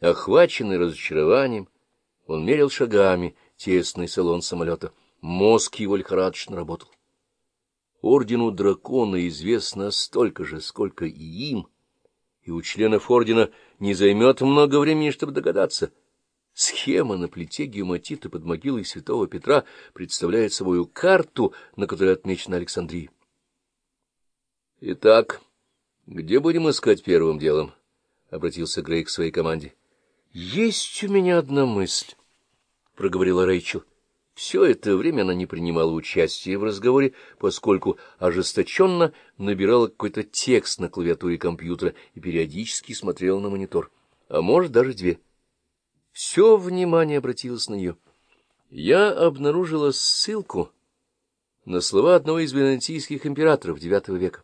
Охваченный разочарованием, он мерил шагами тесный салон самолета. Мозг его лихорадочно работал. Ордену дракона известно столько же, сколько и им, и у членов ордена не займет много времени, чтобы догадаться. Схема на плите гематита под могилой святого Петра представляет собою карту, на которой отмечена Александрия. Итак, где будем искать первым делом? — обратился Грей к своей команде. — Есть у меня одна мысль, — проговорила Рэйчел. Все это время она не принимала участия в разговоре, поскольку ожесточенно набирала какой-то текст на клавиатуре компьютера и периодически смотрела на монитор, а может, даже две. Все внимание обратилось на нее. Я обнаружила ссылку на слова одного из византийских императоров IX века.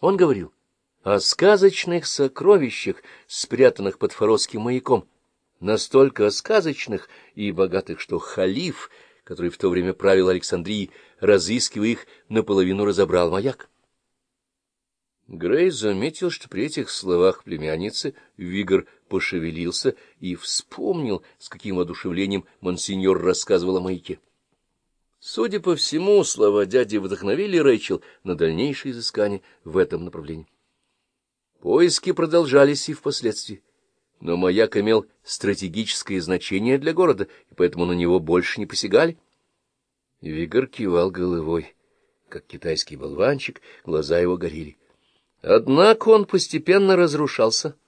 Он говорил о сказочных сокровищах, спрятанных под форосским маяком, настолько сказочных и богатых, что халиф, который в то время правил Александрией, разыскивая их, наполовину разобрал маяк. Грей заметил, что при этих словах племянницы Вигор пошевелился и вспомнил, с каким воодушевлением монсеньор рассказывал о маяке. Судя по всему, слова дяди вдохновили Рэйчел на дальнейшее изыскание в этом направлении. Поиски продолжались и впоследствии, но маяк имел стратегическое значение для города, и поэтому на него больше не посягали. Вигор кивал головой, как китайский болванчик, глаза его горели. Однако он постепенно разрушался —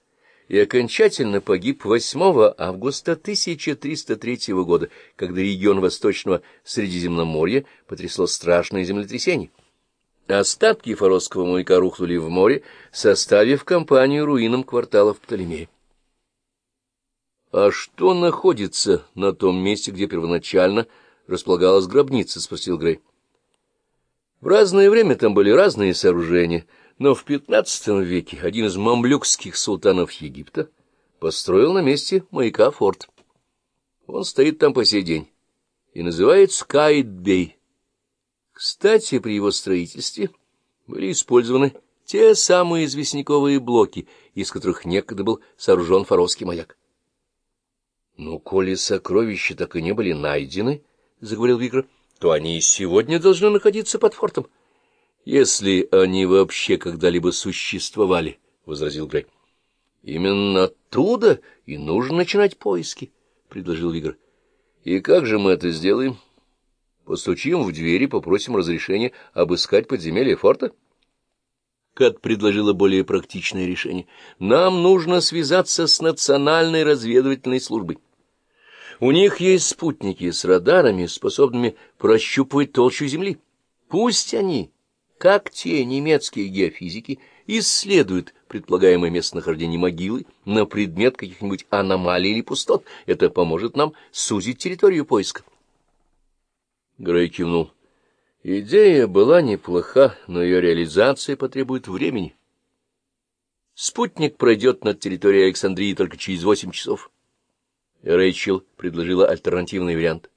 и окончательно погиб 8 августа 1303 года, когда регион Восточного Средиземноморья потрясло страшное землетрясение. Остатки Форосского маяка рухнули в море, составив компанию руинам кварталов Птолемея. — А что находится на том месте, где первоначально располагалась гробница? — спросил Грей. — В разное время там были разные сооружения — но в XV веке один из мамлюкских султанов Египта построил на месте маяка форт. Он стоит там по сей день и называется Каид-бей. Кстати, при его строительстве были использованы те самые известняковые блоки, из которых некогда был сооружен фаровский маяк. — Ну, коли сокровища так и не были найдены, — заговорил Виктор, — то они и сегодня должны находиться под фортом. —— Если они вообще когда-либо существовали, — возразил Грей. — Именно оттуда и нужно начинать поиски, — предложил Вигр. — И как же мы это сделаем? Постучим в дверь и попросим разрешения обыскать подземелье форта? Кат предложила более практичное решение. Нам нужно связаться с национальной разведывательной службой. У них есть спутники с радарами, способными прощупывать толщу земли. Пусть они как те немецкие геофизики исследуют предполагаемое местонахождение могилы на предмет каких-нибудь аномалий или пустот. Это поможет нам сузить территорию поиска. Грей кивнул. Идея была неплоха, но ее реализация потребует времени. Спутник пройдет над территорией Александрии только через восемь часов. Рэйчел предложила альтернативный вариант.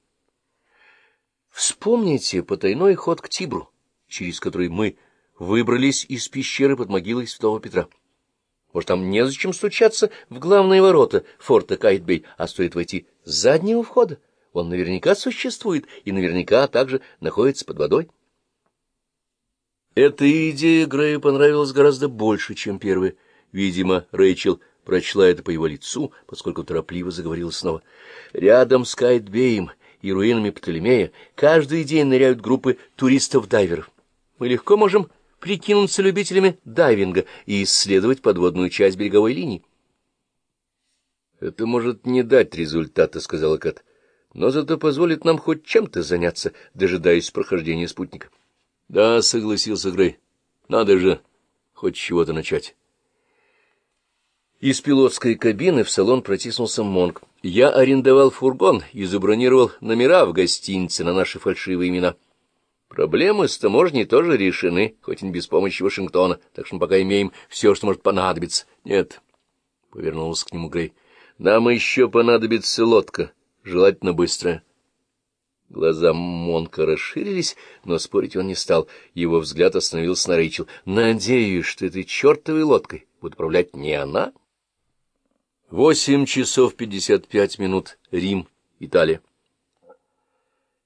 Вспомните потайной ход к Тибру через который мы выбрались из пещеры под могилой святого Петра. Может, там незачем стучаться в главные ворота форта Кайтбей, а стоит войти с заднего входа? Он наверняка существует и наверняка также находится под водой. Эта идея Грею понравилась гораздо больше, чем первая. Видимо, Рэйчел прочла это по его лицу, поскольку торопливо заговорила снова. Рядом с Кайтбеем и руинами Птолемея каждый день ныряют группы туристов-дайверов мы легко можем прикинуться любителями дайвинга и исследовать подводную часть береговой линии. — Это может не дать результата, — сказала Кат, — но зато позволит нам хоть чем-то заняться, дожидаясь прохождения спутника. — Да, — согласился Грей, — надо же хоть чего-то начать. Из пилотской кабины в салон протиснулся Монг. Я арендовал фургон и забронировал номера в гостинице на наши фальшивые имена. — Проблемы с таможней тоже решены, хоть и без помощи Вашингтона, так что мы пока имеем все, что может понадобиться. Нет, — повернулся к нему Грей, — нам еще понадобится лодка, желательно быстрая. Глаза Монка расширились, но спорить он не стал. Его взгляд остановился на Рэйчел. «Надеюсь, что этой чертовой лодкой будет управлять не она?» Восемь часов пятьдесят пять минут. Рим, Италия.